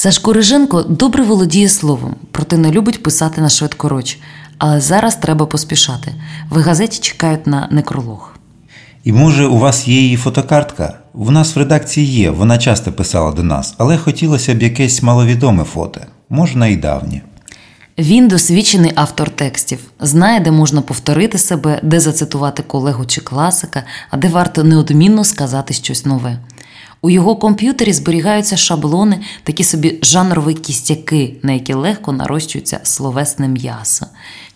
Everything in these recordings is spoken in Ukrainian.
Сашко Риженко добре володіє словом, проте не любить писати на швидкоруч. Але зараз треба поспішати. В газеті чекають на некролог. І може, у вас є її фотокартка? В нас в редакції є, вона часто писала до нас, але хотілося б якесь маловідоме фото, можна і давнє. Він досвідчений автор текстів, знає, де можна повторити себе, де зацитувати колегу чи класика, а де варто неодмінно сказати щось нове. У його комп'ютері зберігаються шаблони, такі собі жанрові кістяки, на які легко нарощується словесне м'ясо.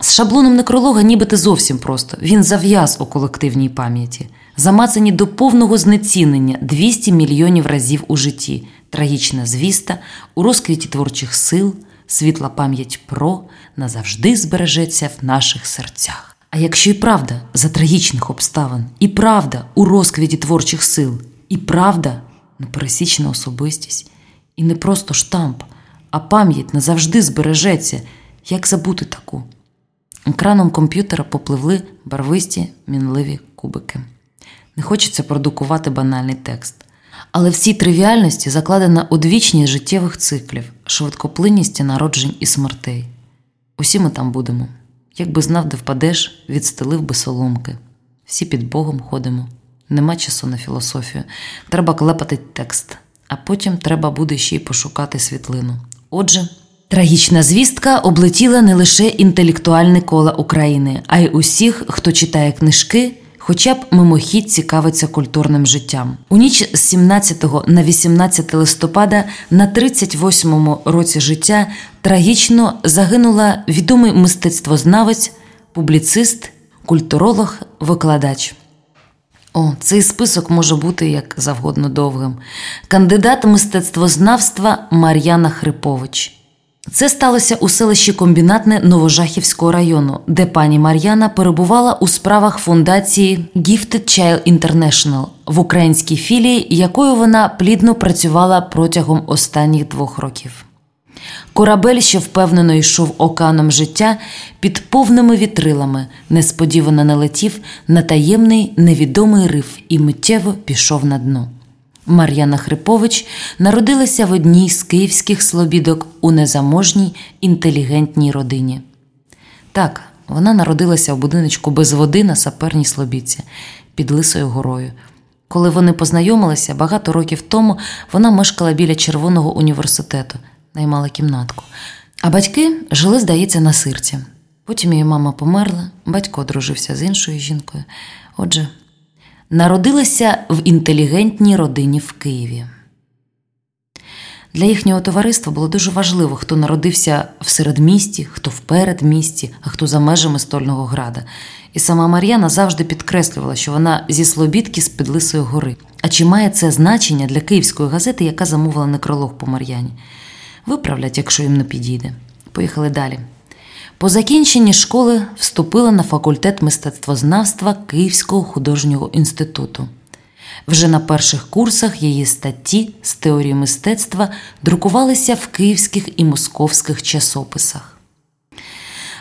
З шаблоном некролога нібито зовсім просто він зав'яз у колективній пам'яті, замацані до повного знецінення 200 мільйонів разів у житті, трагічна звіста, у розквіті творчих сил, світла пам'ять про назавжди збережеться в наших серцях. А якщо і правда за трагічних обставин, і правда у розквіті творчих сил, і правда непересічна особистість, і не просто штамп, а пам'ять назавжди збережеться, як забути таку. Екраном комп'ютера попливли барвисті мінливі кубики. Не хочеться продукувати банальний текст. Але в тривіальності закладена одвічність життєвих циклів, швидкоплинність народжень і смертей. Усі ми там будемо. Якби знав, де впадеш, відстелив би соломки. Всі під Богом ходимо. Нема часу на філософію. Треба клепати текст, а потім треба буде ще й пошукати світлину. Отже, трагічна звістка облетіла не лише інтелектуальне коло України, а й усіх, хто читає книжки. Хоча б мимохідь цікавиться культурним життям. У ніч з 17 на 18 листопада на 38-му році життя трагічно загинула відомий мистецтвознавець, публіцист, культуролог, викладач. О, цей список може бути як завгодно довгим. Кандидат мистецтвознавства Мар'яна Хрипович. Це сталося у селищі Комбінатне Новожахівського району, де пані Мар'яна перебувала у справах фундації Gifted Child International, в українській філії, якою вона плідно працювала протягом останніх двох років. Корабель, що впевнено йшов оканом життя, під повними вітрилами, несподівано налетів на таємний невідомий риф і миттєво пішов на дно. Мар'яна Хрипович народилася в одній з київських слобідок у незаможній інтелігентній родині. Так, вона народилася в будиночку без води на саперній слобідці під Лисою горою. Коли вони познайомилися багато років тому, вона мешкала біля Червоного університету, наймала кімнатку. А батьки жили, здається, на сирці. Потім її мама померла, батько одружився з іншою жінкою. Отже, народилася в інтелігентній родині в Києві. Для їхнього товариства було дуже важливо, хто народився в середмісті, хто в передмісті, а хто за межами стольного града. І сама Мар'яна завжди підкреслювала, що вона зі Слобідки з Підлисої гори. А чи має це значення для київської газети, яка замовила некролог по Мар'яні? Виправлять, якщо їм не підійде. Поїхали далі. По закінченні школи вступила на факультет мистецтвознавства Київського художнього інституту. Вже на перших курсах її статті з теорії мистецтва друкувалися в київських і московських часописах.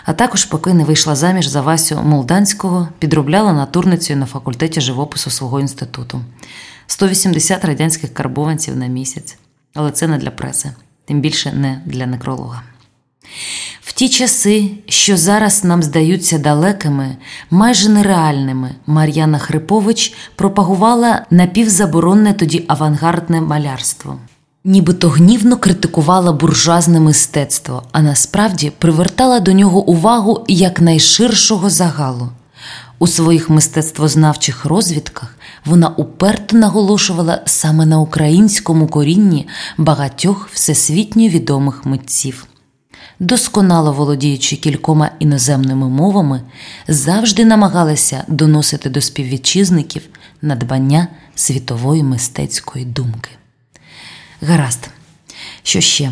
А також, поки не вийшла заміж за Васю Молданського, підробляла натурницею на факультеті живопису свого інституту 180 радянських карбованців на місяць. Але це не для преси, тим більше не для некролога. В ті часи, що зараз нам здаються далекими, майже нереальними, Мар'яна Хрипович пропагувала напівзаборонне тоді авангардне малярство. Нібито гнівно критикувала буржуазне мистецтво, а насправді привертала до нього увагу якнайширшого загалу. У своїх мистецтвознавчих розвідках вона уперто наголошувала саме на українському корінні багатьох всесвітньо відомих митців досконало володіючи кількома іноземними мовами, завжди намагалася доносити до співвітчизників надбання світової мистецької думки. Гаразд, що ще?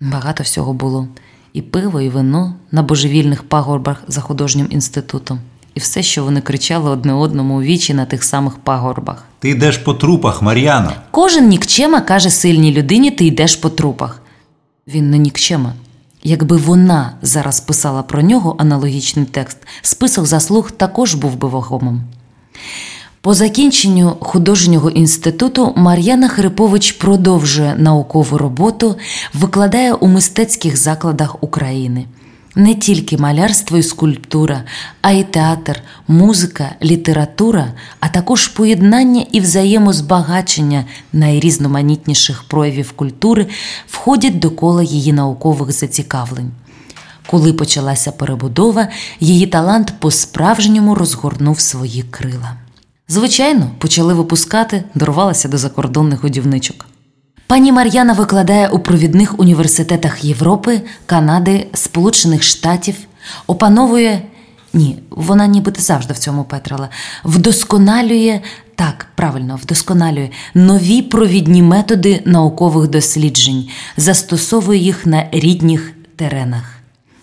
Багато всього було і пиво, і вино на божевільних пагорбах за художнім інститутом, і все, що вони кричали одне одному у вічі на тих самих пагорбах. Ти йдеш по трупах, Мар'яно. Кожен нікчема каже сильній людині: ти йдеш по трупах. Він не нікчема. Якби вона зараз писала про нього аналогічний текст, список заслуг також був би вагомим. По закінченню художнього інституту Мар'яна Хрипович продовжує наукову роботу, викладає у мистецьких закладах України. Не тільки малярство і скульптура, а й театр, музика, література, а також поєднання і взаємозбагачення найрізноманітніших проявів культури входять до кола її наукових зацікавлень. Коли почалася перебудова, її талант по-справжньому розгорнув свої крила. Звичайно, почали випускати, дорвалася до закордонних годівничок. Пані Мар'яна викладає у провідних університетах Європи, Канади, Сполучених Штатів, опановує ні, вона нібито завжди в цьому петрала, вдосконалює так, правильно, вдосконалює нові провідні методи наукових досліджень, застосовує їх на рідних теренах.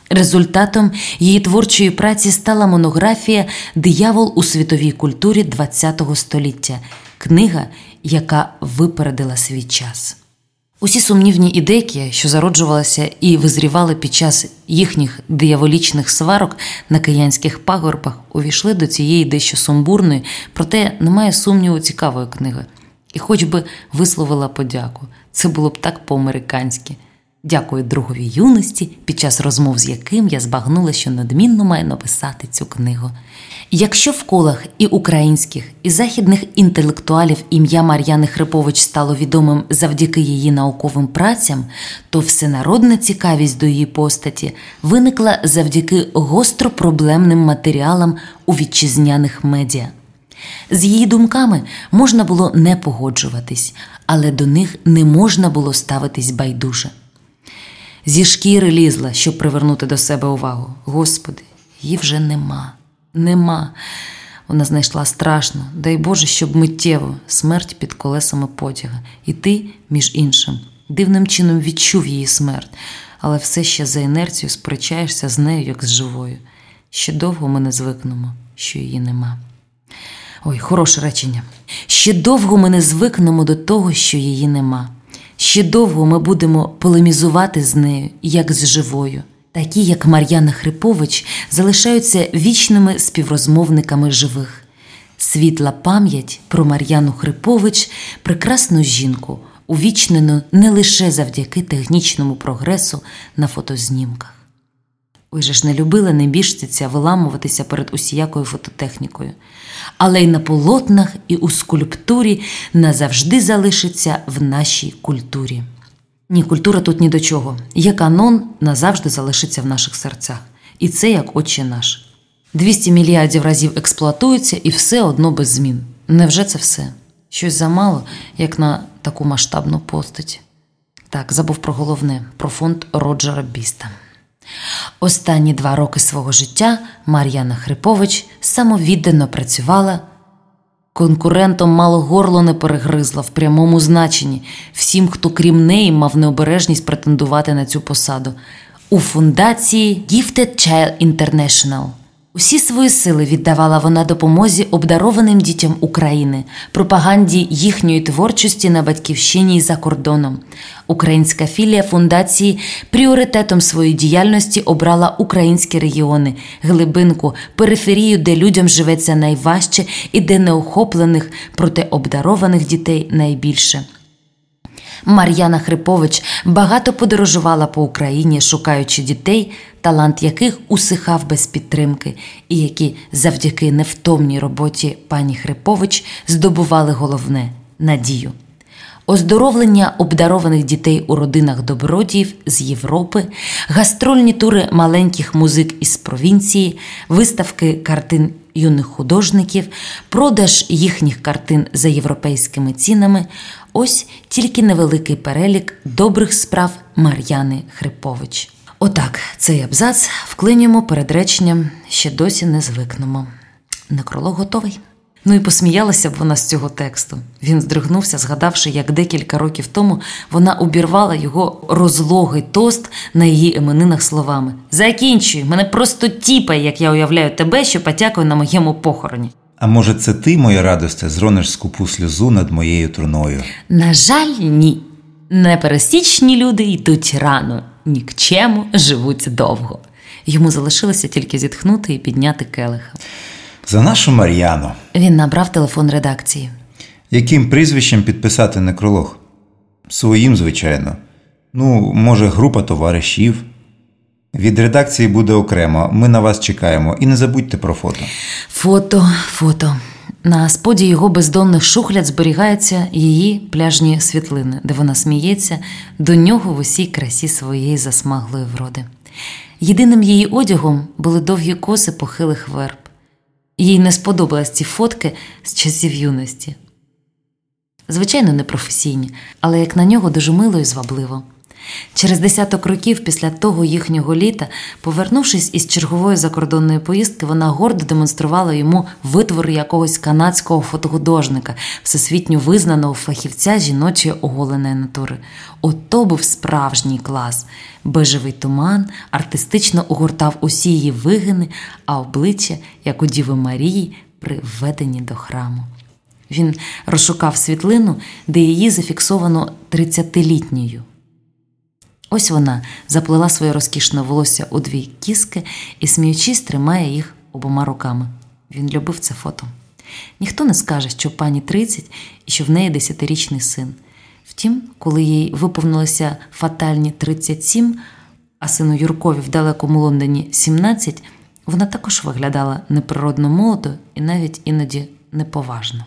Результатом її творчої праці стала монографія Диявол у світовій культурі ХХ століття, книга, яка випередила свій час. Усі сумнівні ідейки, що зароджувалися і визрівали під час їхніх дияволічних сварок на киянських пагорбах, увійшли до цієї дещо сумбурної, проте немає сумніву цікавої книги. І хоч би висловила подяку, це було б так по-американськи. Дякую другові юності, під час розмов з яким я збагнула, що надмінно маю написати цю книгу. Якщо в колах і українських, і західних інтелектуалів ім'я Мар'яни Хрипович стало відомим завдяки її науковим працям, то всенародна цікавість до її постаті виникла завдяки гостро проблемним матеріалам у вітчизняних медіа. З її думками можна було не погоджуватись, але до них не можна було ставитись байдуже зі шкіри лізла, щоб привернути до себе увагу. Господи, її вже нема, нема. Вона знайшла страшно, дай Боже, щоб миттєво смерть під колесами потяга. І ти, між іншим, дивним чином відчув її смерть, але все ще за інерцією сперечаєшся з нею, як з живою. Ще довго ми не звикнемо, що її нема. Ой, хороше речення. Ще довго ми не звикнемо до того, що її нема. Ще довго ми будемо полемізувати з нею, як з живою. Такі, як Мар'яна Хрипович, залишаються вічними співрозмовниками живих. Світла пам'ять про Мар'яну Хрипович, прекрасну жінку, увічнену не лише завдяки технічному прогресу на фотознімках. Ой же ж не любила небіжця виламуватися перед усіякою фототехнікою, але й на полотнах і у скульптурі назавжди залишиться в нашій культурі. Ні, культура тут ні до чого. Є канон назавжди залишиться в наших серцях. І це як отче наш. 200 мільярдів разів експлуатується і все одно без змін. Невже це все? Щось замало, як на таку масштабну постать. Так, забув про головне про фонд Роджера Біста. Останні два роки свого життя Мар'яна Хрипович самовіддано працювала. Конкурентом мало горло не перегризла в прямому значенні всім, хто крім неї мав необережність претендувати на цю посаду у фундації Gifted Child International. Усі свої сили віддавала вона допомозі обдарованим дітям України, пропаганді їхньої творчості на батьківщині і за кордоном. Українська філія фундації пріоритетом своєї діяльності обрала українські регіони, глибинку, периферію, де людям живеться найважче і де неохоплених, проте обдарованих дітей найбільше. Мар'яна Хрипович багато подорожувала по Україні, шукаючи дітей, талант яких усихав без підтримки, і які завдяки невтомній роботі пані Хрипович здобували головне надію. Оздоровлення обдарованих дітей у родинах добродіїв з Європи, гастрольні тури маленьких музик із провінції, виставки картин юних художників, продаж їхніх картин за європейськими цінами ось тільки невеликий перелік добрих справ Мар'яни Хрипович. Отак, цей абзац вклинюємо перед реченням ще досі не звикнемо. Некролог готовий. Ну і посміялася б вона з цього тексту. Він здригнувся, згадавши, як декілька років тому вона обірвала його розлогий тост на її іменинах словами: Закінчуй, мене просто тіпає, як я уявляю тебе, що потякою на моєму похороні. А може, це ти, моя радосте, зрониш скупу сльозу над моєю труною? На жаль, ні. Непересічні люди йдуть рано, нікчему живуть довго. Йому залишилося тільки зітхнути і підняти келиха. За нашу Мар'яну. Він набрав телефон редакції. Яким прізвищем підписати некролог? Своїм, звичайно. Ну, може, група товаришів. Від редакції буде окремо. Ми на вас чекаємо. І не забудьте про фото. Фото, фото. На споді його бездонних шухляд зберігаються її пляжні світлини, де вона сміється до нього в усій красі своєї засмаглої вроди. Єдиним її одягом були довгі коси похилих верб. Їй не сподобались ці фотки з часів юності. Звичайно, непрофесійні, але як на нього дуже мило і звабливо. Через десяток років після того їхнього літа, повернувшись із чергової закордонної поїздки, вона гордо демонструвала йому витвори якогось канадського фотохудожника, всесвітньо визнаного фахівця жіночої оголеної натури. Ото був справжній клас. Бежевий туман артистично огортав усі її вигини, а обличчя, як у Діви Марії, при введенні до храму. Він розшукав світлину, де її зафіксовано 30-літньою. Ось вона заплела своє розкішне волосся у дві кіски і, сміючись, тримає їх обома руками. Він любив це фото. Ніхто не скаже, що пані 30 і що в неї десятирічний син. Втім, коли їй виповнилося фатальні 37, а сину Юркові в далекому Лондоні 17, вона також виглядала неприродно молодо і навіть іноді неповажно.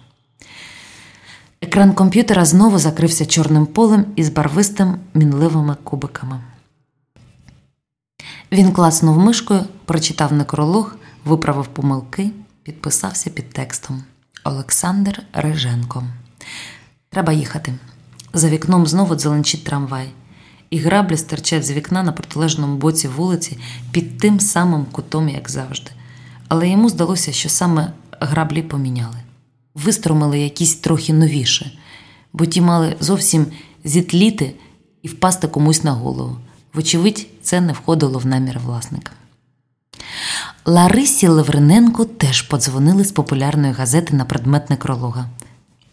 Екран комп'ютера знову закрився чорним полем із барвистим мінливими кубиками. Він класнув мишкою, прочитав некролог, виправив помилки, підписався під текстом Олександр Риженко. Треба їхати. За вікном знову дзеленчить трамвай, і граблі стирчать з вікна на протилежному боці вулиці під тим самим кутом, як завжди. Але йому здалося, що саме граблі поміняли вистромили якісь трохи новіше, бо ті мали зовсім зітліти і впасти комусь на голову. Вочевидь, це не входило в намір власника. Ларисі Левриненко теж подзвонили з популярної газети на предмет некролога.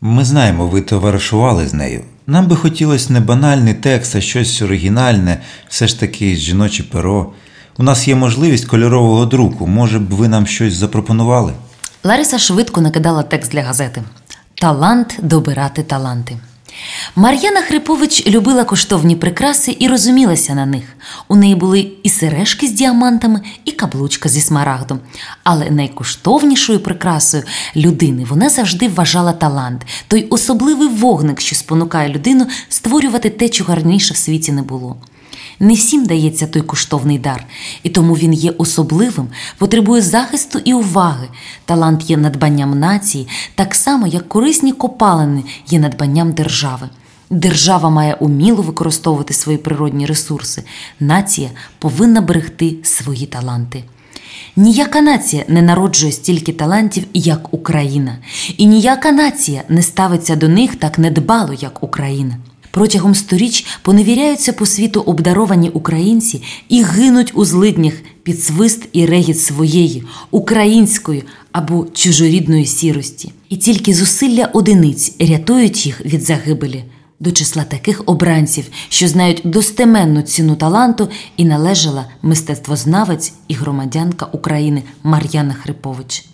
Ми знаємо, ви товаришували з нею. Нам би хотілося не банальний текст, а щось оригінальне, все ж таки жіноче перо. У нас є можливість кольорового друку. Може б ви нам щось запропонували? Лариса швидко накидала текст для газети Талант добирати таланти. Мар'яна Хрипович любила коштовні прикраси і розумілася на них. У неї були і сережки з діамантами, і каблучка зі смарагдом. Але найкоштовнішою прикрасою людини вона завжди вважала талант, той особливий вогник, що спонукає людину створювати те, чого раніше в світі не було. Не всім дається той коштовний дар, і тому він є особливим, потребує захисту і уваги. Талант є надбанням нації, так само, як корисні копалини є надбанням держави. Держава має уміло використовувати свої природні ресурси. Нація повинна берегти свої таланти. Ніяка нація не народжує стільки талантів, як Україна, і ніяка нація не ставиться до них так недбало, як Україна. Протягом сторіч поневіряються по світу обдаровані українці і гинуть у злиднях під свист і регіт своєї, української або чужорідної сірості. І тільки зусилля одиниць рятують їх від загибелі до числа таких обранців, що знають достеменну ціну таланту і належала мистецтвознавець і громадянка України Мар'яна Хрипович.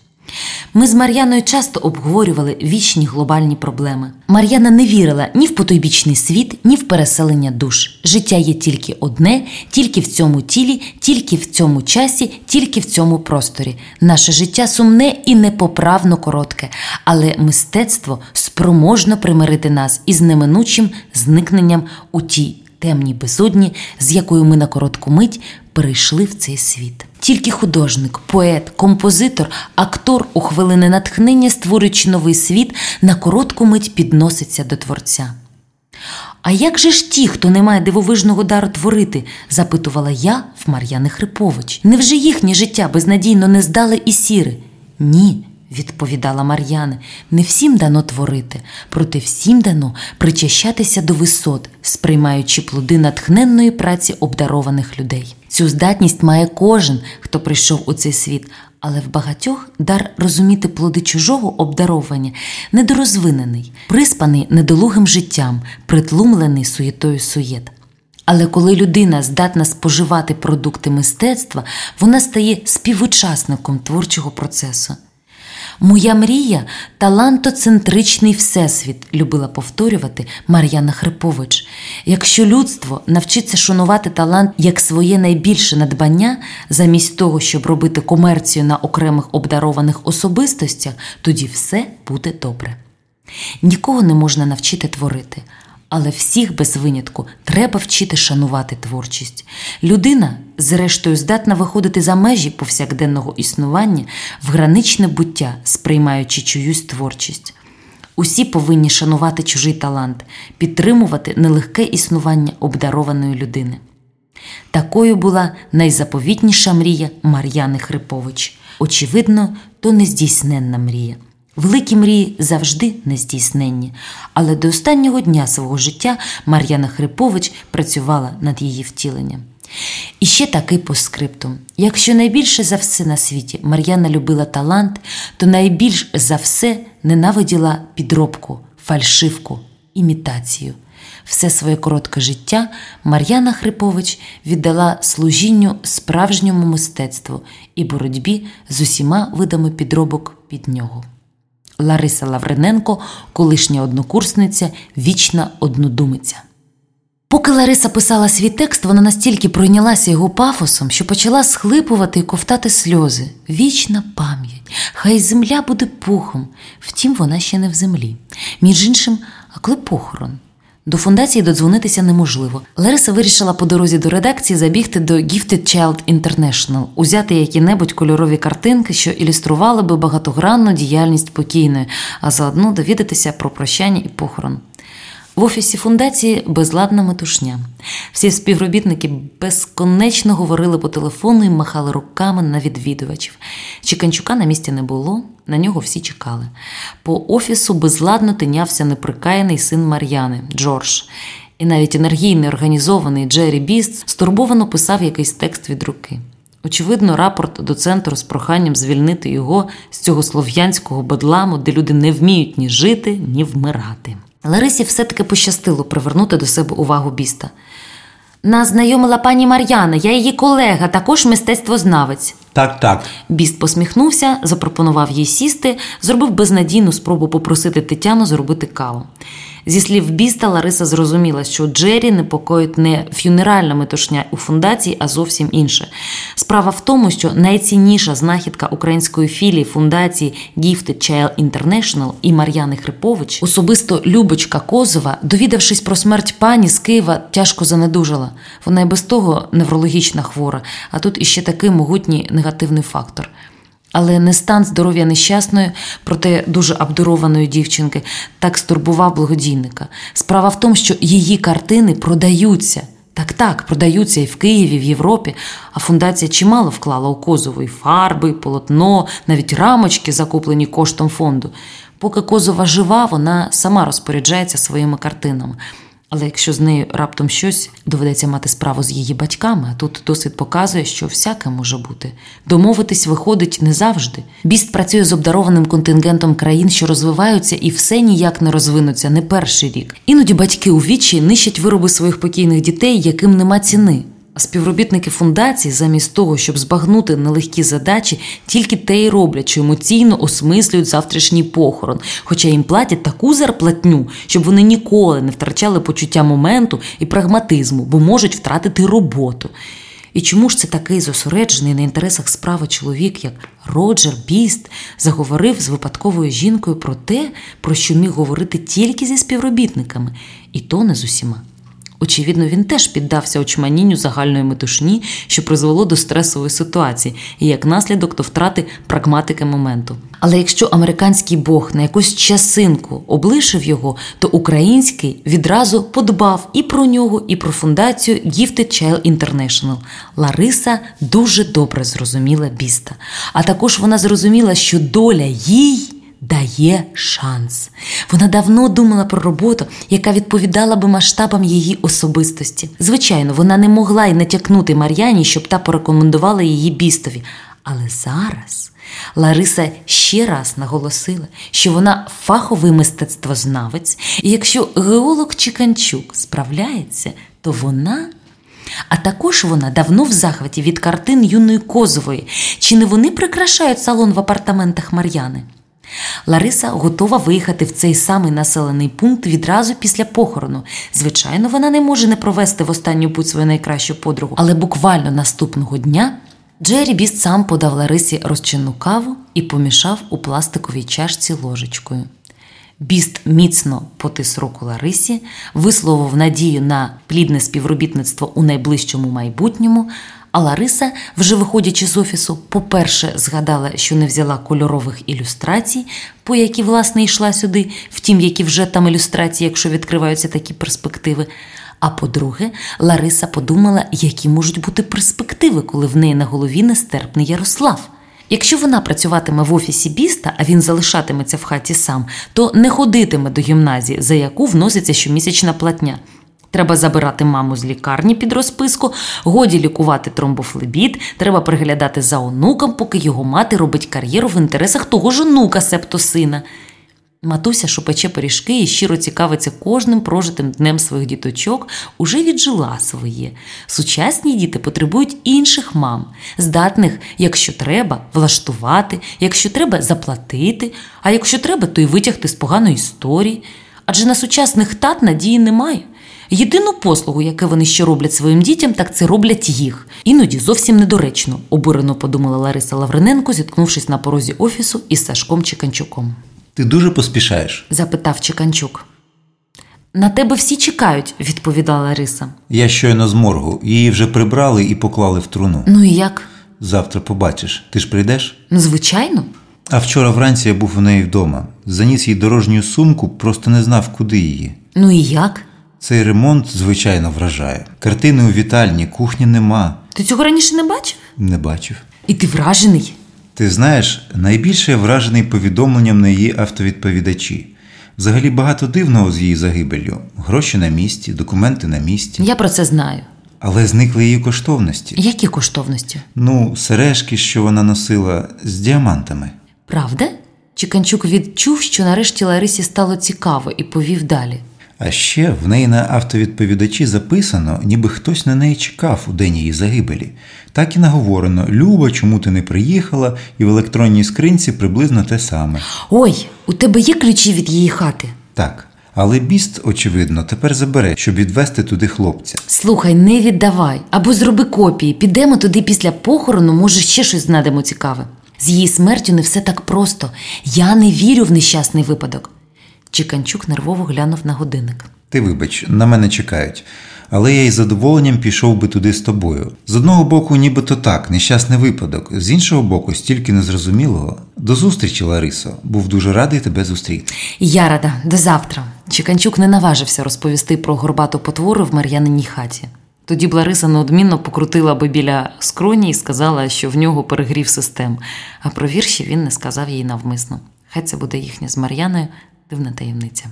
Ми з Мар'яною часто обговорювали вічні глобальні проблеми. Мар'яна не вірила ні в потойбічний світ, ні в переселення душ. Життя є тільки одне, тільки в цьому тілі, тільки в цьому часі, тільки в цьому просторі. Наше життя сумне і непоправно коротке, але мистецтво спроможно примирити нас із неминучим зникненням у тій темній безодні, з якою ми на коротку мить перейшли в цей світ. Тільки художник, поет, композитор, актор у хвилини натхнення, створюючи новий світ, на коротку мить підноситься до творця. А як же ж ті, хто не має дивовижного дару творити? запитувала я в Мар'яни Хрипович. Невже їхнє життя безнадійно не здале і сіре? Ні відповідала Мар'яна, не всім дано творити, проте всім дано причащатися до висот, сприймаючи плоди натхненної праці обдарованих людей. Цю здатність має кожен, хто прийшов у цей світ, але в багатьох дар розуміти плоди чужого обдаровання недорозвинений, приспаний недолугим життям, притлумлений суєтою суєт. Але коли людина здатна споживати продукти мистецтва, вона стає співучасником творчого процесу. Моя мрія талантоцентричний всесвіт, любила повторювати Мар'яна Хрипович. Якщо людство навчиться шанувати талант як своє найбільше надбання, замість того, щоб робити комерцію на окремих обдарованих особистостях, тоді все буде добре. Нікого не можна навчити творити. Але всіх без винятку треба вчити шанувати творчість. Людина, зрештою, здатна виходити за межі повсякденного існування в граничне буття, сприймаючи чиюсь творчість. Усі повинні шанувати чужий талант, підтримувати нелегке існування обдарованої людини. Такою була найзаповітніша мрія Мар'яни Хрипович. Очевидно, то нездійсненна мрія. Великі мрії завжди нездійсненні, але до останнього дня свого життя Мар'яна Хрипович працювала над її втіленням. І ще такий постскриптум. Якщо найбільше за все на світі Мар'яна любила талант, то найбільш за все ненавиділа підробку, фальшивку, імітацію. Все своє коротке життя Мар'яна Хрипович віддала служінню справжньому мистецтву і боротьбі з усіма видами підробок під нього. Лариса Лавриненко, колишня однокурсниця, вічна однодумиця. Поки Лариса писала свій текст, вона настільки пройнялася його пафосом, що почала схлипувати і ковтати сльози. Вічна пам'ять, хай земля буде пухом. Втім, вона ще не в землі. Між іншим, а коли похорон? До фундації додзвонитися неможливо. Лариса вирішила по дорозі до редакції забігти до Gifted Child International, узяти які-небудь кольорові картинки, що ілюстрували би багатогранну діяльність покійної, а заодно довідатися про прощання і похорон. В офісі фундації безладна метушня. Всі співробітники безконечно говорили по телефону і махали руками на відвідувачів. Чіканчука на місці не було, на нього всі чекали. По офісу безладно тинявся неприкаяний син Мар'яни Джордж. І навіть енергійний організований Джері Біст стурбовано писав якийсь текст від руки. Очевидно, рапорт до центру з проханням звільнити його з цього слов'янського бедламу, де люди не вміють ні жити, ні вмирати. Ларисі все-таки пощастило привернути до себе увагу біста. Нас знайомила пані Мар'яна, я її колега, також мистецтвознавець. Так, так. Біст посміхнувся, запропонував їй сісти, зробив безнадійну спробу попросити Тетяну зробити каву. Зі слів біста, Лариса зрозуміла, що Джері непокоїть не фюнеральна метушня у фундації, а зовсім інше. Справа в тому, що найцінніша знахідка української філії фундації Gifted Child International і Мар'яни Хрипович, особисто Любочка Козова, довідавшись про смерть пані з Києва, тяжко занедужала. Вона і без того неврологічна хвора, а тут іще такий могутній негативний фактор. Але не стан здоров'я нещасної, проте дуже обдарованої дівчинки, так стурбував благодійника. Справа в тому, що її картини продаються. Так, так, продаються і в Києві, і в Європі, а фундація чимало вклала у Козову і фарби, і полотно, навіть рамочки, закуплені коштом фонду. Поки Козова жива, вона сама розпоряджається своїми картинами. Але якщо з нею раптом щось доведеться мати справу з її батьками, тут досвід показує, що всяке може бути. Домовитись виходить не завжди. Біст працює з обдарованим контингентом країн, що розвиваються, і все ніяк не розвинуться не перший рік. Іноді батьки у вічі нищать вироби своїх покійних дітей, яким нема ціни. А співробітники фундації, замість того, щоб збагнути нелегкі задачі, тільки те й роблять, що емоційно осмислюють завтрашній похорон, хоча їм платять таку зарплатню, щоб вони ніколи не втрачали почуття моменту і прагматизму, бо можуть втратити роботу. І чому ж це такий зосереджений на інтересах справи чоловік, як Роджер Біст, заговорив з випадковою жінкою про те, про що міг говорити тільки зі співробітниками, і то не з усіма. Очевидно, він теж піддався очманінню загальної метушні, що призвело до стресової ситуації, і як наслідок до втрати прагматики моменту. Але якщо американський Бог на якусь часинку облишив його, то український відразу подбав і про нього, і про фундацію Gifted Child International. Лариса дуже добре зрозуміла біста. А також вона зрозуміла, що доля їй дає шанс. Вона давно думала про роботу, яка відповідала би масштабам її особистості. Звичайно, вона не могла й натякнути Мар'яні, щоб та порекомендувала її бістові. Але зараз Лариса ще раз наголосила, що вона фаховий мистецтвознавець, і якщо геолог Чіканчук справляється, то вона. А також вона давно в захваті від картин юної Козової. Чи не вони прикрашають салон в апартаментах Мар'яни? Лариса готова виїхати в цей самий населений пункт відразу після похорону. Звичайно, вона не може не провести в останню путь свою найкращу подругу, але буквально наступного дня Джері Біст сам подав Ларисі розчинну каву і помішав у пластиковій чашці ложечкою. Біст міцно потис руку Ларисі, висловив надію на плідне співробітництво у найближчому майбутньому. А Лариса, вже виходячи з офісу, по-перше, згадала, що не взяла кольорових ілюстрацій, по які, власне, йшла сюди, втім, які вже там ілюстрації, якщо відкриваються такі перспективи. А по-друге, Лариса подумала, які можуть бути перспективи, коли в неї на голові нестерпний Ярослав. Якщо вона працюватиме в офісі біста, а він залишатиметься в хаті сам, то не ходитиме до гімназії, за яку вноситься щомісячна платня. Треба забирати маму з лікарні під розписку, годі лікувати тромбофлебіт, треба приглядати за онуком, поки його мати робить кар'єру в інтересах того ж онука, септо сина. Матуся, що пече пиріжки і щиро цікавиться кожним прожитим днем своїх діточок, уже віджила своє. Сучасні діти потребують інших мам, здатних, якщо треба, влаштувати, якщо треба заплатити, а якщо треба, то й витягти з поганої історії. Адже на сучасних тат надії немає. Єдину послугу, яку вони ще роблять своїм дітям, так це роблять їх. Іноді зовсім недоречно, обурено подумала Лариса Лавриненко, зіткнувшись на порозі офісу із Сашком Чеканчуком. Ти дуже поспішаєш. запитав Чеканчук. На тебе всі чекають, відповідала Лариса. Я щойно з моргу. Її вже прибрали і поклали в труну. Ну і як? Завтра побачиш. Ти ж прийдеш? Ну, звичайно. А вчора вранці я був у неї вдома. Заніс їй дорожню сумку, просто не знав, куди її. Ну і як? Цей ремонт, звичайно, вражає. Картини у вітальні, кухні нема. Ти цього раніше не бачив? Не бачив. І ти вражений? Ти знаєш, найбільше я вражений повідомленням на її автовідповідачі. Взагалі багато дивного з її загибеллю. Гроші на місці, документи на місці. Я про це знаю. Але зникли її коштовності. Які коштовності? Ну, сережки, що вона носила з діамантами. Правда? Чеканчук відчув, що нарешті Ларисі стало цікаво і повів далі. А ще в неї на автовідповідачі записано, ніби хтось на неї чекав у день її загибелі. Так і наговорено: Люба, чому ти не приїхала, і в електронній скринці приблизно те саме. Ой, у тебе є ключі від її хати? Так. Але біст, очевидно, тепер забере, щоб відвести туди хлопця. Слухай, не віддавай. Або зроби копії. Підемо туди після похорону, може, ще щось знайдемо цікаве. З її смертю не все так просто. Я не вірю в нещасний випадок. Чеканчук нервово глянув на годинник. Ти вибач, на мене чекають. Але я із задоволенням пішов би туди з тобою. З одного боку, нібито так, нещасний випадок, з іншого боку, стільки незрозумілого. До зустрічі, Ларисо. Був дуже радий тебе зустріти. Я рада, до завтра. Чеканчук не наважився розповісти про горбату потвору в Мар'яниній хаті. Тоді б Лариса неодмінно покрутила би біля скроні і сказала, що в нього перегрів систем. А про вірші він не сказав їй навмисно. Хай це буде їхня з Мар'яною дивна таємниця.